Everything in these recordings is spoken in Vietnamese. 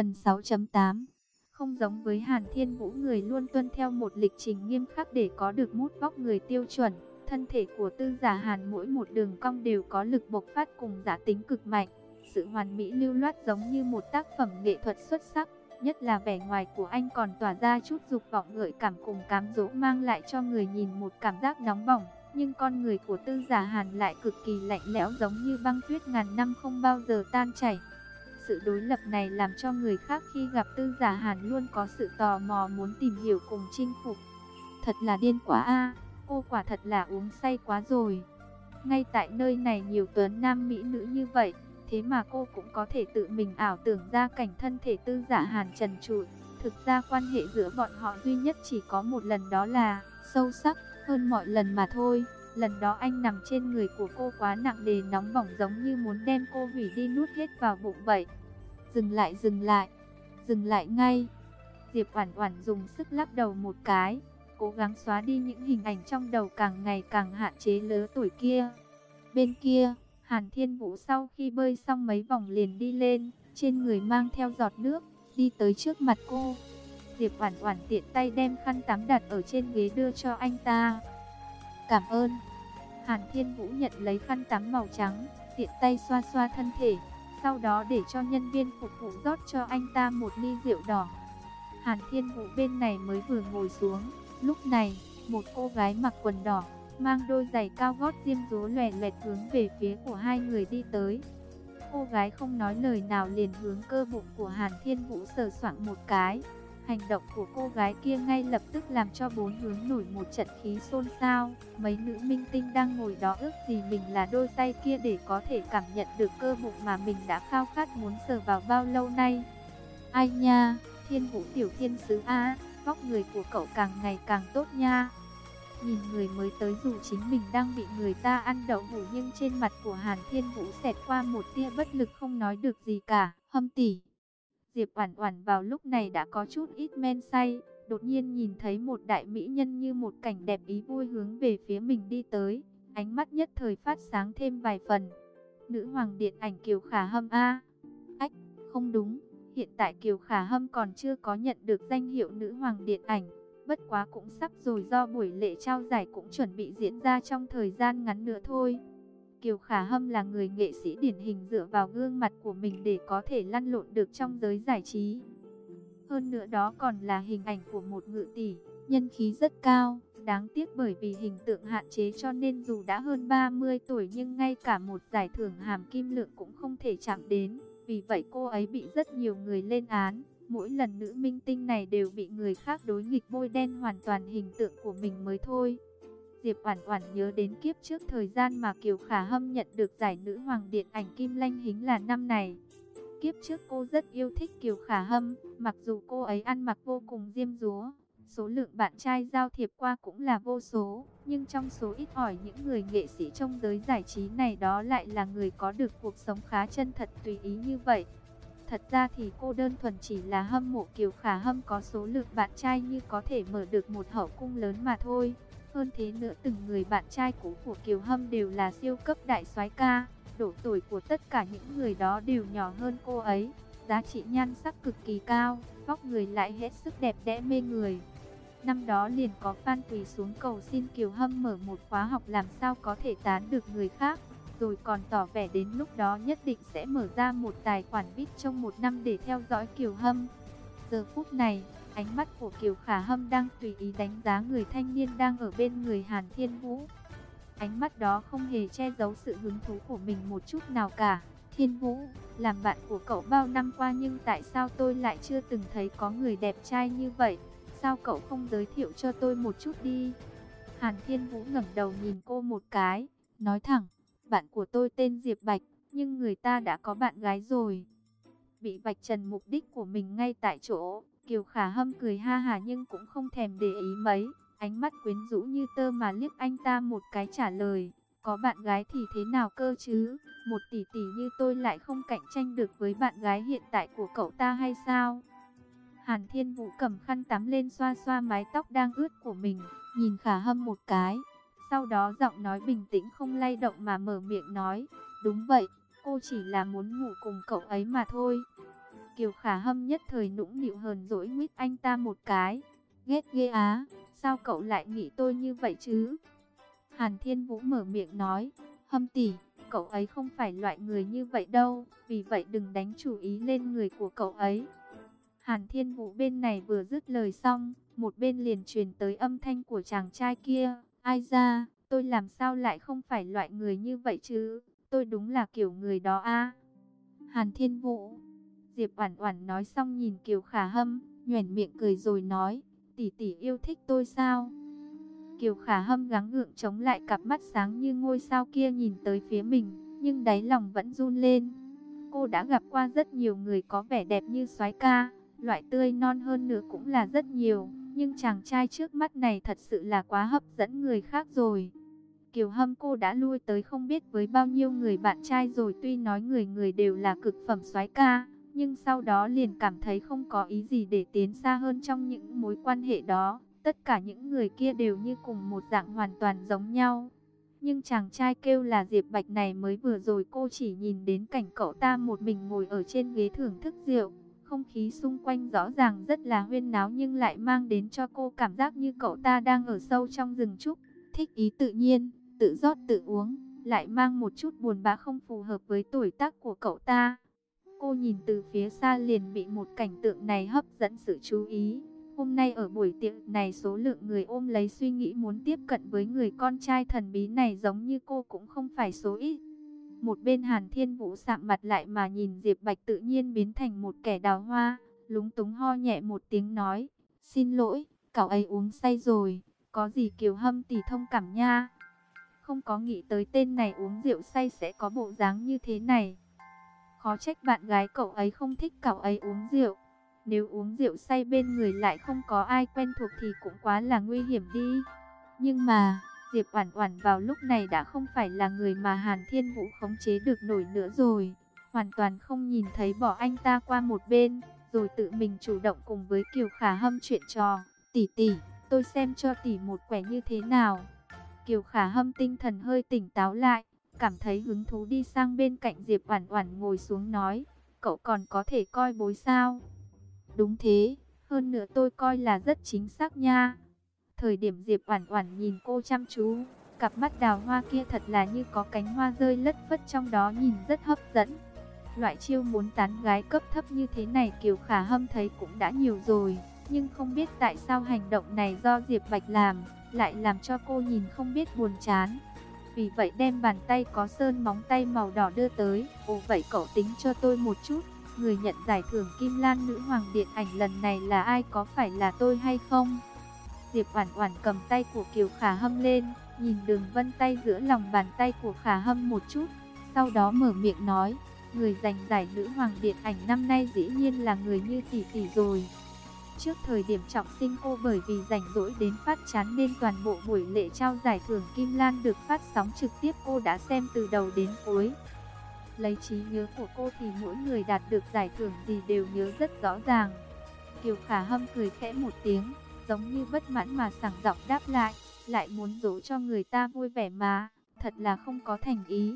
Phần 6.8 Không giống với Hàn Thiên Vũ, người luôn tuân theo một lịch trình nghiêm khắc để có được mút vóc người tiêu chuẩn. Thân thể của tư giả Hàn mỗi một đường cong đều có lực bộc phát cùng giả tính cực mạnh. Sự hoàn mỹ lưu loát giống như một tác phẩm nghệ thuật xuất sắc. Nhất là vẻ ngoài của anh còn tỏa ra chút dục vọng gợi cảm cùng cám dỗ mang lại cho người nhìn một cảm giác nóng bỏng. Nhưng con người của tư giả Hàn lại cực kỳ lạnh lẽo giống như băng tuyết ngàn năm không bao giờ tan chảy. Sự đối lập này làm cho người khác khi gặp tư giả Hàn luôn có sự tò mò muốn tìm hiểu cùng chinh phục. Thật là điên quá a cô quả thật là uống say quá rồi. Ngay tại nơi này nhiều tuấn nam mỹ nữ như vậy, thế mà cô cũng có thể tự mình ảo tưởng ra cảnh thân thể tư giả Hàn trần trụi. Thực ra quan hệ giữa bọn họ duy nhất chỉ có một lần đó là sâu sắc hơn mọi lần mà thôi. Lần đó anh nằm trên người của cô quá nặng đề nóng bỏng giống như muốn đem cô hủy đi nuốt hết vào bụng vậy. Dừng lại dừng lại, dừng lại ngay. Diệp Oản Oản dùng sức lắc đầu một cái, cố gắng xóa đi những hình ảnh trong đầu càng ngày càng hạn chế lứa tuổi kia. Bên kia, Hàn Thiên Vũ sau khi bơi xong mấy vòng liền đi lên, trên người mang theo giọt nước, đi tới trước mặt cô. Diệp Oản Oản tiện tay đem khăn tắm đặt ở trên ghế đưa cho anh ta. "Cảm ơn." Hàn Thiên Vũ nhận lấy khăn tắm màu trắng, tiện tay xoa xoa thân thể, sau đó để cho nhân viên phục vụ rót cho anh ta một ly rượu đỏ. Hàn Thiên Vũ bên này mới vừa ngồi xuống, lúc này, một cô gái mặc quần đỏ, mang đôi giày cao gót diêm dúa lòe loẹt hướng về phía của hai người đi tới. Cô gái không nói lời nào liền hướng cơ bụng của Hàn Thiên Vũ sờ soạng một cái. Hành động của cô gái kia ngay lập tức làm cho bốn hướng nổi một trận khí xôn xao. Mấy nữ minh tinh đang ngồi đó ước gì mình là đôi tay kia để có thể cảm nhận được cơ bụng mà mình đã khao khát muốn sờ vào bao lâu nay. Ai nha, thiên vũ tiểu thiên sứ A, vóc người của cậu càng ngày càng tốt nha. Nhìn người mới tới dù chính mình đang bị người ta ăn đậu hủ nhưng trên mặt của Hàn Thiên Vũ xẹt qua một tia bất lực không nói được gì cả. Hâm tỉ. Diệp Oản Oản vào lúc này đã có chút ít men say, đột nhiên nhìn thấy một đại mỹ nhân như một cảnh đẹp ý vui hướng về phía mình đi tới, ánh mắt nhất thời phát sáng thêm vài phần. Nữ hoàng điện ảnh Kiều Khả Hâm a. Ách, không đúng, hiện tại Kiều Khả Hâm còn chưa có nhận được danh hiệu nữ hoàng điện ảnh, bất quá cũng sắp rồi do buổi lễ trao giải cũng chuẩn bị diễn ra trong thời gian ngắn nữa thôi. Kiều Khả Hâm là người nghệ sĩ điển hình dựa vào gương mặt của mình để có thể lăn lộn được trong giới giải trí. Hơn nữa đó còn là hình ảnh của một ngự tỷ, nhân khí rất cao. Đáng tiếc bởi vì hình tượng hạn chế cho nên dù đã hơn 30 tuổi nhưng ngay cả một giải thưởng hàm kim lượng cũng không thể chạm đến. Vì vậy cô ấy bị rất nhiều người lên án. Mỗi lần nữ minh tinh này đều bị người khác đối nghịch bôi đen hoàn toàn hình tượng của mình mới thôi. Diệp Oản Oản nhớ đến kiếp trước thời gian mà Kiều Khả Hâm nhận được giải nữ hoàng điện ảnh Kim Lanh Hính là năm này. Kiếp trước cô rất yêu thích Kiều Khả Hâm, mặc dù cô ấy ăn mặc vô cùng diêm dúa, số lượng bạn trai giao thiệp qua cũng là vô số, nhưng trong số ít ỏi những người nghệ sĩ trong giới giải trí này đó lại là người có được cuộc sống khá chân thật tùy ý như vậy. Thật ra thì cô đơn thuần chỉ là hâm mộ Kiều Khả Hâm có số lượng bạn trai như có thể mở được một hậu cung lớn mà thôi. Hơn thế nữa từng người bạn trai cũ của Kiều Hâm đều là siêu cấp đại soái ca, độ tuổi của tất cả những người đó đều nhỏ hơn cô ấy, giá trị nhan sắc cực kỳ cao, vóc người lại hết sức đẹp đẽ mê người. Năm đó liền có fan quỳ xuống cầu xin Kiều Hâm mở một khóa học làm sao có thể tán được người khác, rồi còn tỏ vẻ đến lúc đó nhất định sẽ mở ra một tài khoản VIP trong một năm để theo dõi Kiều Hâm. Giờ phút này, Ánh mắt của Kiều Khả Hâm đang tùy ý đánh giá người thanh niên đang ở bên người Hàn Thiên Vũ. Ánh mắt đó không hề che giấu sự hứng thú của mình một chút nào cả. Thiên Vũ, làm bạn của cậu bao năm qua nhưng tại sao tôi lại chưa từng thấy có người đẹp trai như vậy? Sao cậu không giới thiệu cho tôi một chút đi? Hàn Thiên Vũ ngẩng đầu nhìn cô một cái, nói thẳng, bạn của tôi tên Diệp Bạch, nhưng người ta đã có bạn gái rồi. Bị Bạch trần mục đích của mình ngay tại chỗ, Kiều Khả Hâm cười ha hà nhưng cũng không thèm để ý mấy, ánh mắt quyến rũ như tơ mà liếc anh ta một cái trả lời, có bạn gái thì thế nào cơ chứ, một tỷ tỷ như tôi lại không cạnh tranh được với bạn gái hiện tại của cậu ta hay sao? Hàn Thiên Vũ cầm khăn tắm lên xoa xoa mái tóc đang ướt của mình, nhìn Khả Hâm một cái, sau đó giọng nói bình tĩnh không lay động mà mở miệng nói, đúng vậy, cô chỉ là muốn ngủ cùng cậu ấy mà thôi. Kiều Khả Hâm nhất thời nũng nịu hờn dỗi nguyết anh ta một cái. Ghét ghê á, sao cậu lại nghĩ tôi như vậy chứ? Hàn Thiên Vũ mở miệng nói, Hâm tỷ, cậu ấy không phải loại người như vậy đâu, vì vậy đừng đánh chủ ý lên người của cậu ấy. Hàn Thiên Vũ bên này vừa dứt lời xong, một bên liền truyền tới âm thanh của chàng trai kia, ai ra, tôi làm sao lại không phải loại người như vậy chứ, tôi đúng là kiểu người đó a. Hàn Thiên Vũ, Diệp Oản Oản nói xong nhìn Kiều Khả Hâm, nhoẻn miệng cười rồi nói, tỷ tỷ yêu thích tôi sao? Kiều Khả Hâm gắng gượng chống lại cặp mắt sáng như ngôi sao kia nhìn tới phía mình, nhưng đáy lòng vẫn run lên. Cô đã gặp qua rất nhiều người có vẻ đẹp như soái ca, loại tươi non hơn nữa cũng là rất nhiều, nhưng chàng trai trước mắt này thật sự là quá hấp dẫn người khác rồi. Kiều Hâm cô đã lui tới không biết với bao nhiêu người bạn trai rồi tuy nói người người đều là cực phẩm soái ca, nhưng sau đó liền cảm thấy không có ý gì để tiến xa hơn trong những mối quan hệ đó. Tất cả những người kia đều như cùng một dạng hoàn toàn giống nhau. Nhưng chàng trai kêu là Diệp Bạch này mới vừa rồi cô chỉ nhìn đến cảnh cậu ta một mình ngồi ở trên ghế thưởng thức rượu. Không khí xung quanh rõ ràng rất là huyên náo nhưng lại mang đến cho cô cảm giác như cậu ta đang ở sâu trong rừng trúc. Thích ý tự nhiên, tự rót tự uống, lại mang một chút buồn bã không phù hợp với tuổi tác của cậu ta. Cô nhìn từ phía xa liền bị một cảnh tượng này hấp dẫn sự chú ý. Hôm nay ở buổi tiệc này số lượng người ôm lấy suy nghĩ muốn tiếp cận với người con trai thần bí này giống như cô cũng không phải số ít. Một bên Hàn Thiên Vũ sạm mặt lại mà nhìn Diệp Bạch tự nhiên biến thành một kẻ đào hoa, lúng túng ho nhẹ một tiếng nói, xin lỗi, cậu ấy uống say rồi, có gì kiều hâm tỷ thông cảm nha. Không có nghĩ tới tên này uống rượu say sẽ có bộ dáng như thế này. Khó trách bạn gái cậu ấy không thích cậu ấy uống rượu. Nếu uống rượu say bên người lại không có ai quen thuộc thì cũng quá là nguy hiểm đi. Nhưng mà, Diệp Oản Oản vào lúc này đã không phải là người mà Hàn Thiên Vũ khống chế được nổi nữa rồi. Hoàn toàn không nhìn thấy bỏ anh ta qua một bên, rồi tự mình chủ động cùng với Kiều Khả Hâm chuyện trò. "Tỷ tỷ, tôi xem cho tỷ một quẻ như thế nào?" Kiều Khả Hâm tinh thần hơi tỉnh táo lại, cảm thấy hứng thú đi sang bên cạnh Diệp Oản Oản ngồi xuống nói, "Cậu còn có thể coi bối sao?" Đúng thế, hơn nữa tôi coi là rất chính xác nha. Thời điểm Diệp Oản Oản nhìn cô chăm chú, cặp mắt đào hoa kia thật là như có cánh hoa rơi lất phất trong đó nhìn rất hấp dẫn. Loại chiêu muốn tán gái cấp thấp như thế này Kiều Khả Hâm thấy cũng đã nhiều rồi, nhưng không biết tại sao hành động này do Diệp Bạch làm, lại làm cho cô nhìn không biết buồn chán. Vì vậy đem bàn tay có sơn móng tay màu đỏ đưa tới, "Ồ vậy cậu tính cho tôi một chút." Người nhận giải thưởng Kim Lan Nữ Hoàng Điện ảnh lần này là ai có phải là tôi hay không? Diệp Oản Oản cầm tay của Kiều Khả Hâm lên, nhìn đường vân tay giữa lòng bàn tay của Khả Hâm một chút, sau đó mở miệng nói, người giành giải Nữ Hoàng Điện ảnh năm nay dĩ nhiên là người như tỷ tỷ rồi. Trước thời điểm trọng sinh cô bởi vì rảnh rỗi đến phát chán nên toàn bộ buổi lễ trao giải thưởng Kim Lan được phát sóng trực tiếp cô đã xem từ đầu đến cuối. Lấy trí nhớ của cô thì mỗi người đạt được giải thưởng gì đều nhớ rất rõ ràng. Kiều Khả Hâm cười khẽ một tiếng, giống như bất mãn mà sảng giọng đáp lại, lại muốn dỗ cho người ta vui vẻ mà, thật là không có thành ý.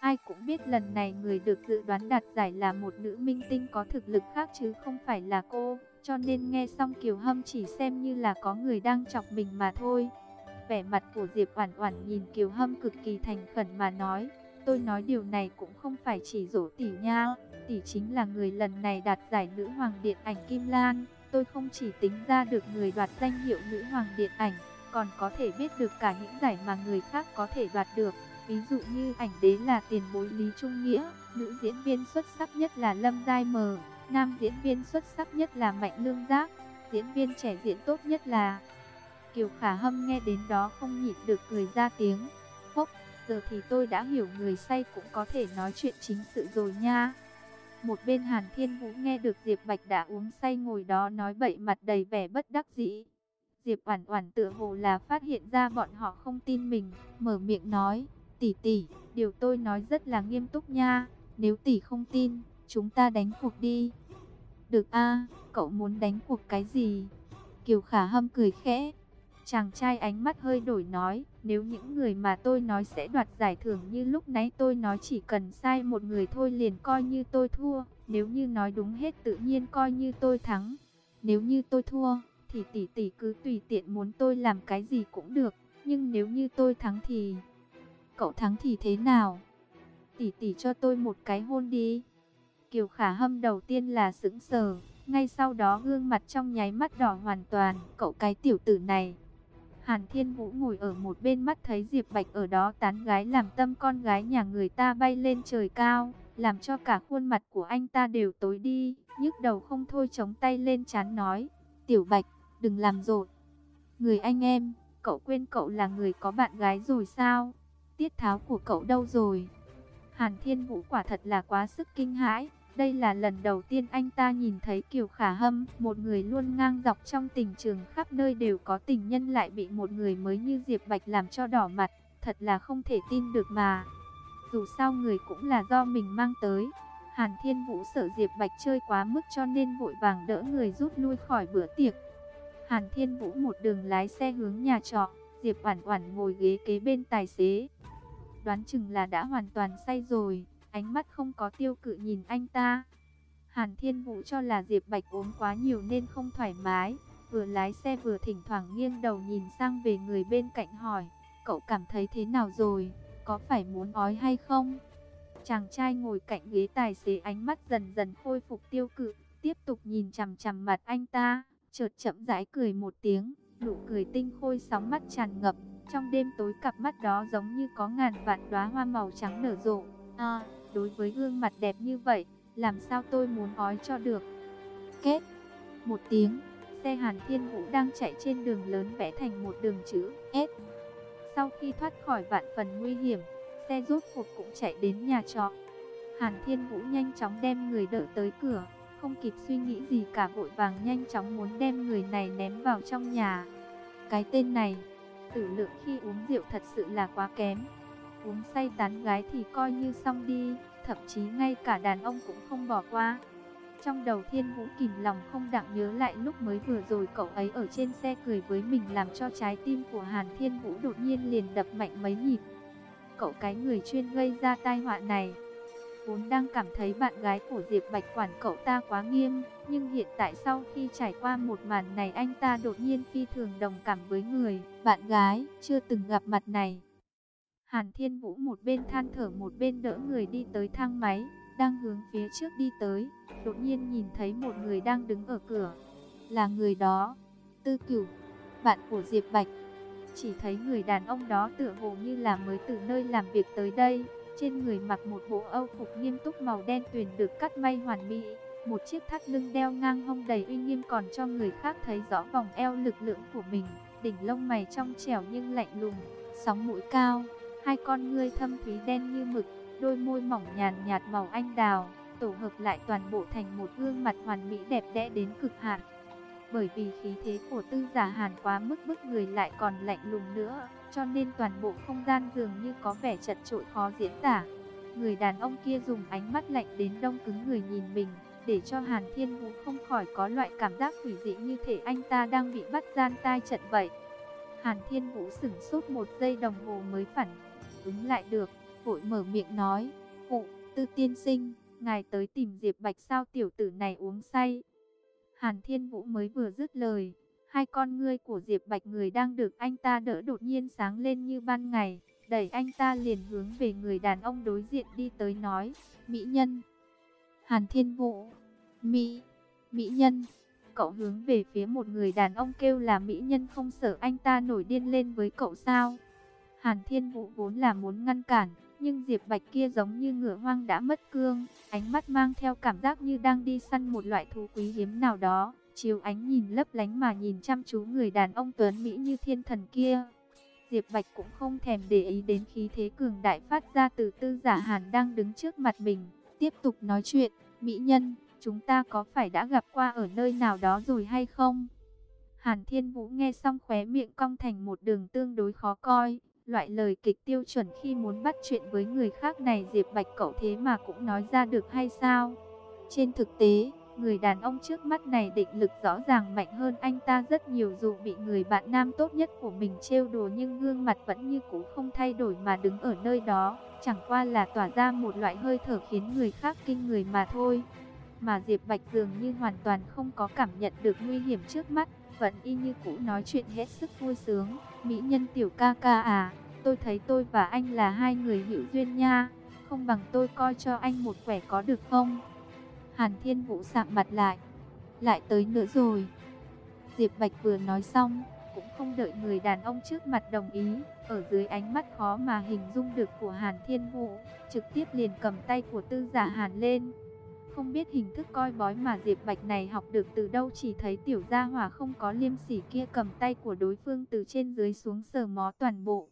Ai cũng biết lần này người được dự đoán đạt giải là một nữ minh tinh có thực lực khác chứ không phải là cô, cho nên nghe xong Kiều Hâm chỉ xem như là có người đang chọc mình mà thôi. Vẻ mặt của Diệp Oản Oản nhìn Kiều Hâm cực kỳ thành khẩn mà nói, Tôi nói điều này cũng không phải chỉ dỗ tỷ nha, tỷ chính là người lần này đạt giải nữ hoàng điện ảnh Kim Lan. Tôi không chỉ tính ra được người đoạt danh hiệu nữ hoàng điện ảnh, còn có thể biết được cả những giải mà người khác có thể đoạt được. Ví dụ như ảnh đế là tiền bối Lý Trung Nghĩa, nữ diễn viên xuất sắc nhất là Lâm Giai Mờ, nam diễn viên xuất sắc nhất là Mạnh Lương Giác, diễn viên trẻ diễn tốt nhất là... Kiều Khả Hâm nghe đến đó không nhịn được cười ra tiếng. Phốc, giờ thì tôi đã hiểu người say cũng có thể nói chuyện chính sự rồi nha. Một bên Hàn Thiên Vũ nghe được Diệp Bạch đã uống say ngồi đó nói bậy mặt đầy vẻ bất đắc dĩ. Diệp Oản Oản tựa hồ là phát hiện ra bọn họ không tin mình, mở miệng nói, "Tỷ tỷ, điều tôi nói rất là nghiêm túc nha, nếu tỷ không tin, chúng ta đánh cuộc đi." "Được a, cậu muốn đánh cuộc cái gì?" Kiều Khả Hâm cười khẽ. Chàng trai ánh mắt hơi đổi nói, Nếu những người mà tôi nói sẽ đoạt giải thưởng như lúc nãy tôi nói chỉ cần sai một người thôi liền coi như tôi thua. Nếu như nói đúng hết tự nhiên coi như tôi thắng. Nếu như tôi thua, thì tỷ tỷ cứ tùy tiện muốn tôi làm cái gì cũng được. Nhưng nếu như tôi thắng thì... Cậu thắng thì thế nào? Tỷ tỷ cho tôi một cái hôn đi. Kiều khả hâm đầu tiên là sững sờ. Ngay sau đó gương mặt trong nháy mắt đỏ hoàn toàn. Cậu cái tiểu tử này Hàn Thiên Vũ ngồi ở một bên mắt thấy Diệp Bạch ở đó tán gái làm tâm con gái nhà người ta bay lên trời cao, làm cho cả khuôn mặt của anh ta đều tối đi, nhức đầu không thôi chống tay lên chán nói, Tiểu Bạch, đừng làm rộn. Người anh em, cậu quên cậu là người có bạn gái rồi sao? Tiết tháo của cậu đâu rồi? Hàn Thiên Vũ quả thật là quá sức kinh hãi, đây là lần đầu tiên anh ta nhìn thấy Kiều Khả Hâm, một người luôn ngang dọc trong tình trường khắp nơi đều có tình nhân lại bị một người mới như Diệp Bạch làm cho đỏ mặt, thật là không thể tin được mà. Dù sao người cũng là do mình mang tới. Hàn Thiên Vũ sợ Diệp Bạch chơi quá mức cho nên vội vàng đỡ người rút lui khỏi bữa tiệc. Hàn Thiên Vũ một đường lái xe hướng nhà trọ, Diệp Oản Oản ngồi ghế kế bên tài xế. Đoán chừng là đã hoàn toàn say rồi ánh mắt không có tiêu cự nhìn anh ta. Hàn Thiên Vũ cho là Diệp Bạch uống quá nhiều nên không thoải mái, vừa lái xe vừa thỉnh thoảng nghiêng đầu nhìn sang về người bên cạnh hỏi, cậu cảm thấy thế nào rồi, có phải muốn ói hay không? Chàng trai ngồi cạnh ghế tài xế ánh mắt dần dần khôi phục tiêu cự, tiếp tục nhìn chằm chằm mặt anh ta, chợt chậm rãi cười một tiếng, nụ cười tinh khôi sóng mắt tràn ngập, trong đêm tối cặp mắt đó giống như có ngàn vạn đóa hoa màu trắng nở rộ. À, đối với gương mặt đẹp như vậy, làm sao tôi muốn ói cho được. Kết, một tiếng, xe Hàn Thiên Vũ đang chạy trên đường lớn vẽ thành một đường chữ S. Sau khi thoát khỏi vạn phần nguy hiểm, xe rốt cuộc cũng chạy đến nhà trọ. Hàn Thiên Vũ nhanh chóng đem người đỡ tới cửa, không kịp suy nghĩ gì cả vội vàng nhanh chóng muốn đem người này ném vào trong nhà. Cái tên này, tử lượng khi uống rượu thật sự là quá kém uống say tán gái thì coi như xong đi, thậm chí ngay cả đàn ông cũng không bỏ qua. Trong đầu Thiên Vũ kìm lòng không đặng nhớ lại lúc mới vừa rồi cậu ấy ở trên xe cười với mình làm cho trái tim của Hàn Thiên Vũ đột nhiên liền đập mạnh mấy nhịp. Cậu cái người chuyên gây ra tai họa này, vốn đang cảm thấy bạn gái của Diệp Bạch quản cậu ta quá nghiêm, nhưng hiện tại sau khi trải qua một màn này anh ta đột nhiên phi thường đồng cảm với người bạn gái chưa từng gặp mặt này. Hàn Thiên Vũ một bên than thở một bên đỡ người đi tới thang máy, đang hướng phía trước đi tới, đột nhiên nhìn thấy một người đang đứng ở cửa. Là người đó, Tư Cửu, bạn của Diệp Bạch. Chỉ thấy người đàn ông đó tựa hồ như là mới từ nơi làm việc tới đây, trên người mặc một bộ âu phục nghiêm túc màu đen tuyền được cắt may hoàn mỹ, một chiếc thắt lưng đeo ngang hông đầy uy nghiêm còn cho người khác thấy rõ vòng eo lực lượng của mình, đỉnh lông mày trong trẻo nhưng lạnh lùng, sóng mũi cao hai con ngươi thâm thúy đen như mực, đôi môi mỏng nhàn nhạt màu anh đào, tổ hợp lại toàn bộ thành một gương mặt hoàn mỹ đẹp đẽ đến cực hạn. Bởi vì khí thế của tư giả hàn quá mức bức người lại còn lạnh lùng nữa, cho nên toàn bộ không gian dường như có vẻ chật trội khó diễn tả. Người đàn ông kia dùng ánh mắt lạnh đến đông cứng người nhìn mình, để cho Hàn Thiên Vũ không khỏi có loại cảm giác quỷ dị như thể anh ta đang bị bắt gian tai trận vậy. Hàn Thiên Vũ sửng sốt một giây đồng hồ mới phản ứng lại được, vội mở miệng nói, Phụ, tư tiên sinh, ngài tới tìm Diệp Bạch sao tiểu tử này uống say. Hàn Thiên Vũ mới vừa dứt lời, hai con ngươi của Diệp Bạch người đang được anh ta đỡ đột nhiên sáng lên như ban ngày, đẩy anh ta liền hướng về người đàn ông đối diện đi tới nói, Mỹ Nhân. Hàn Thiên Vũ, Mỹ, Mỹ Nhân, cậu hướng về phía một người đàn ông kêu là Mỹ Nhân không sợ anh ta nổi điên lên với cậu sao? Hàn Thiên Vũ vốn là muốn ngăn cản, nhưng Diệp Bạch kia giống như ngựa hoang đã mất cương, ánh mắt mang theo cảm giác như đang đi săn một loại thú quý hiếm nào đó, chiếu ánh nhìn lấp lánh mà nhìn chăm chú người đàn ông tuấn Mỹ như thiên thần kia. Diệp Bạch cũng không thèm để ý đến khí thế cường đại phát ra từ tư giả Hàn đang đứng trước mặt mình, tiếp tục nói chuyện, Mỹ nhân, chúng ta có phải đã gặp qua ở nơi nào đó rồi hay không? Hàn Thiên Vũ nghe xong khóe miệng cong thành một đường tương đối khó coi, Loại lời kịch tiêu chuẩn khi muốn bắt chuyện với người khác này Diệp Bạch cậu thế mà cũng nói ra được hay sao? Trên thực tế, Người đàn ông trước mắt này định lực rõ ràng mạnh hơn anh ta rất nhiều dù bị người bạn nam tốt nhất của mình trêu đùa nhưng gương mặt vẫn như cũ không thay đổi mà đứng ở nơi đó. Chẳng qua là tỏa ra một loại hơi thở khiến người khác kinh người mà thôi. Mà Diệp Bạch dường như hoàn toàn không có cảm nhận được nguy hiểm trước mắt, vẫn y như cũ nói chuyện hết sức vui sướng. Mỹ nhân tiểu ca ca à, tôi thấy tôi và anh là hai người hữu duyên nha, không bằng tôi coi cho anh một quẻ có được không? Hàn Thiên Vũ sạm mặt lại. Lại tới nữa rồi. Diệp Bạch vừa nói xong, cũng không đợi người đàn ông trước mặt đồng ý, ở dưới ánh mắt khó mà hình dung được của Hàn Thiên Vũ, trực tiếp liền cầm tay của tư giả Hàn lên. Không biết hình thức coi bói mà Diệp Bạch này học được từ đâu chỉ thấy tiểu gia hỏa không có liêm sỉ kia cầm tay của đối phương từ trên dưới xuống sờ mó toàn bộ.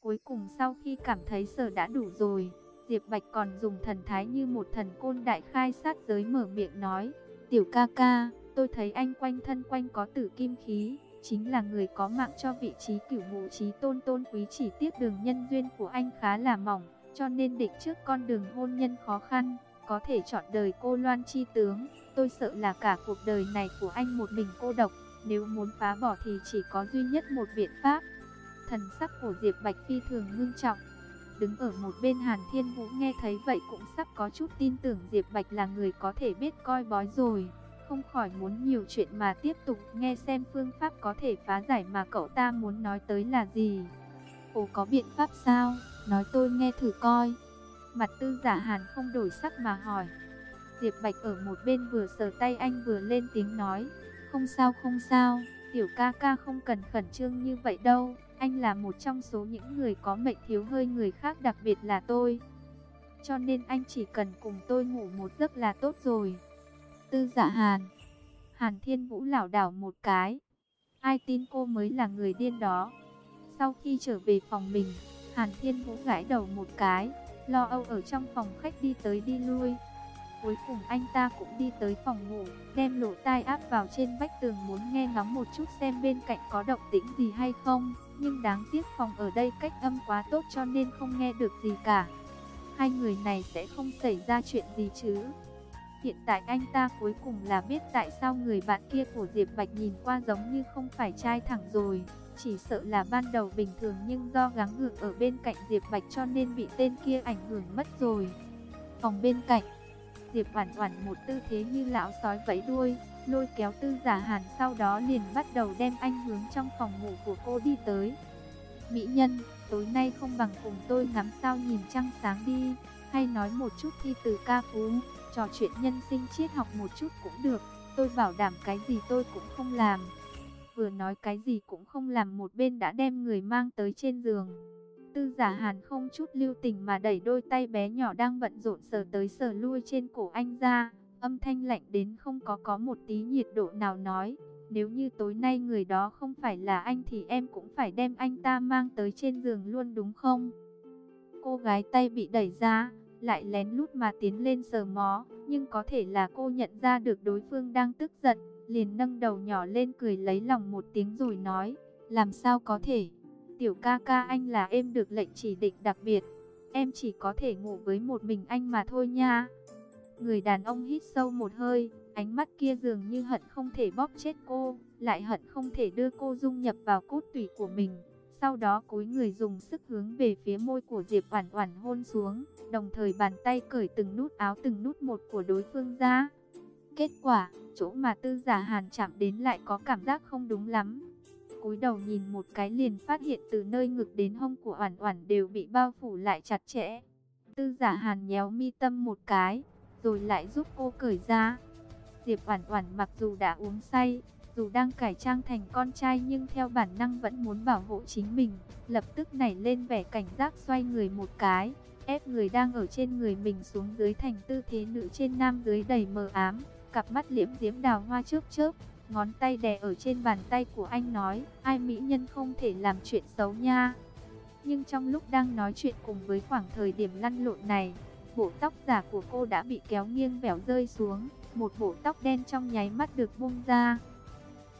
Cuối cùng sau khi cảm thấy sờ đã đủ rồi, Diệp Bạch còn dùng thần thái như một thần côn đại khai sát giới mở miệng nói, tiểu ca ca, tôi thấy anh quanh thân quanh có tử kim khí, chính là người có mạng cho vị trí cửu ngũ trí tôn tôn quý chỉ tiếc đường nhân duyên của anh khá là mỏng, cho nên định trước con đường hôn nhân khó khăn, có thể chọn đời cô Loan chi tướng, tôi sợ là cả cuộc đời này của anh một mình cô độc, nếu muốn phá bỏ thì chỉ có duy nhất một biện pháp. Thần sắc của Diệp Bạch phi thường ngưng trọng, Đứng ở một bên Hàn Thiên Vũ nghe thấy vậy cũng sắp có chút tin tưởng Diệp Bạch là người có thể biết coi bói rồi. Không khỏi muốn nhiều chuyện mà tiếp tục nghe xem phương pháp có thể phá giải mà cậu ta muốn nói tới là gì. Ồ có biện pháp sao? Nói tôi nghe thử coi. Mặt tư giả Hàn không đổi sắc mà hỏi. Diệp Bạch ở một bên vừa sờ tay anh vừa lên tiếng nói. Không sao không sao, tiểu ca ca không cần khẩn trương như vậy đâu. Anh là một trong số những người có mệnh thiếu hơi người khác đặc biệt là tôi. Cho nên anh chỉ cần cùng tôi ngủ một giấc là tốt rồi. Tư dạ Hàn. Hàn Thiên Vũ lảo đảo một cái. Ai tin cô mới là người điên đó. Sau khi trở về phòng mình, Hàn Thiên Vũ gãi đầu một cái, lo âu ở trong phòng khách đi tới đi lui. Cuối cùng anh ta cũng đi tới phòng ngủ, đem lỗ tai áp vào trên vách tường muốn nghe ngóng một chút xem bên cạnh có động tĩnh gì hay không nhưng đáng tiếc phòng ở đây cách âm quá tốt cho nên không nghe được gì cả. Hai người này sẽ không xảy ra chuyện gì chứ. Hiện tại anh ta cuối cùng là biết tại sao người bạn kia của Diệp Bạch nhìn qua giống như không phải trai thẳng rồi. Chỉ sợ là ban đầu bình thường nhưng do gắng gượng ở bên cạnh Diệp Bạch cho nên bị tên kia ảnh hưởng mất rồi. Phòng bên cạnh, Diệp Oản Oản một tư thế như lão sói vẫy đuôi, lôi kéo tư giả hàn sau đó liền bắt đầu đem anh hướng trong phòng ngủ của cô đi tới. Mỹ nhân, tối nay không bằng cùng tôi ngắm sao nhìn trăng sáng đi, hay nói một chút thi từ ca phú, trò chuyện nhân sinh triết học một chút cũng được, tôi bảo đảm cái gì tôi cũng không làm. Vừa nói cái gì cũng không làm một bên đã đem người mang tới trên giường. Tư giả hàn không chút lưu tình mà đẩy đôi tay bé nhỏ đang bận rộn sờ tới sờ lui trên cổ anh ra. Âm thanh lạnh đến không có có một tí nhiệt độ nào nói, nếu như tối nay người đó không phải là anh thì em cũng phải đem anh ta mang tới trên giường luôn đúng không? Cô gái tay bị đẩy ra, lại lén lút mà tiến lên sờ mó, nhưng có thể là cô nhận ra được đối phương đang tức giận, liền nâng đầu nhỏ lên cười lấy lòng một tiếng rồi nói, làm sao có thể? Tiểu ca ca anh là em được lệnh chỉ định đặc biệt, em chỉ có thể ngủ với một mình anh mà thôi nha. Người đàn ông hít sâu một hơi, ánh mắt kia dường như hận không thể bóp chết cô, lại hận không thể đưa cô dung nhập vào cốt tủy của mình. Sau đó cúi người dùng sức hướng về phía môi của Diệp Oản Oản hôn xuống, đồng thời bàn tay cởi từng nút áo từng nút một của đối phương ra. Kết quả, chỗ mà Tư Giả Hàn chạm đến lại có cảm giác không đúng lắm. Cúi đầu nhìn một cái liền phát hiện từ nơi ngực đến hông của Oản Oản đều bị bao phủ lại chặt chẽ. Tư Giả Hàn nhéo mi tâm một cái, rồi lại giúp cô cởi ra. Diệp Oản Oản mặc dù đã uống say, dù đang cải trang thành con trai nhưng theo bản năng vẫn muốn bảo hộ chính mình, lập tức nảy lên vẻ cảnh giác xoay người một cái, ép người đang ở trên người mình xuống dưới thành tư thế nữ trên nam dưới đầy mờ ám, cặp mắt liễm diễm đào hoa chớp chớp, ngón tay đè ở trên bàn tay của anh nói, ai mỹ nhân không thể làm chuyện xấu nha. Nhưng trong lúc đang nói chuyện cùng với khoảng thời điểm lăn lộn này, bộ tóc giả của cô đã bị kéo nghiêng vẻo rơi xuống, một bộ tóc đen trong nháy mắt được buông ra.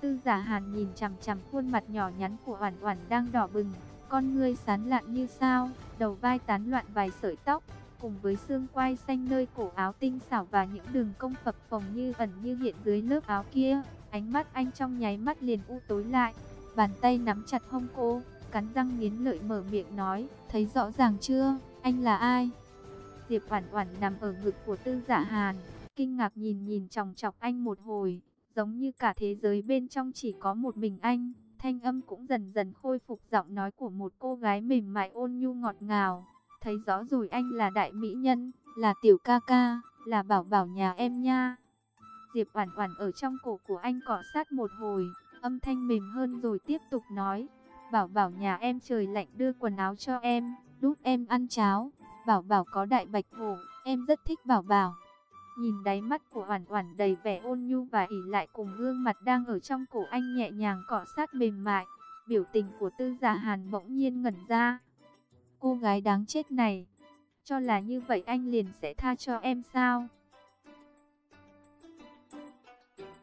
Tư giả hàn nhìn chằm chằm khuôn mặt nhỏ nhắn của Oản Oản đang đỏ bừng, con ngươi sán lạn như sao, đầu vai tán loạn vài sợi tóc, cùng với xương quai xanh nơi cổ áo tinh xảo và những đường cong phập phồng như ẩn như hiện dưới lớp áo kia, ánh mắt anh trong nháy mắt liền u tối lại, bàn tay nắm chặt hông cô, cắn răng nghiến lợi mở miệng nói, thấy rõ ràng chưa, anh là ai? Diệp Oản Oản nằm ở ngực của Tư Giả Hàn, kinh ngạc nhìn nhìn chòng chọc anh một hồi, giống như cả thế giới bên trong chỉ có một mình anh. Thanh âm cũng dần dần khôi phục giọng nói của một cô gái mềm mại ôn nhu ngọt ngào. Thấy rõ rồi anh là đại mỹ nhân, là tiểu ca ca, là bảo bảo nhà em nha. Diệp Oản Oản ở trong cổ của anh cọ sát một hồi, âm thanh mềm hơn rồi tiếp tục nói, "Bảo bảo nhà em trời lạnh đưa quần áo cho em, lúc em ăn cháo, bảo bảo có đại bạch hổ, em rất thích bảo bảo." Nhìn đáy mắt của Oản Oản đầy vẻ ôn nhu và ỉ lại cùng gương mặt đang ở trong cổ anh nhẹ nhàng cọ sát mềm mại, biểu tình của Tư Dạ Hàn bỗng nhiên ngẩn ra. Cô gái đáng chết này, cho là như vậy anh liền sẽ tha cho em sao?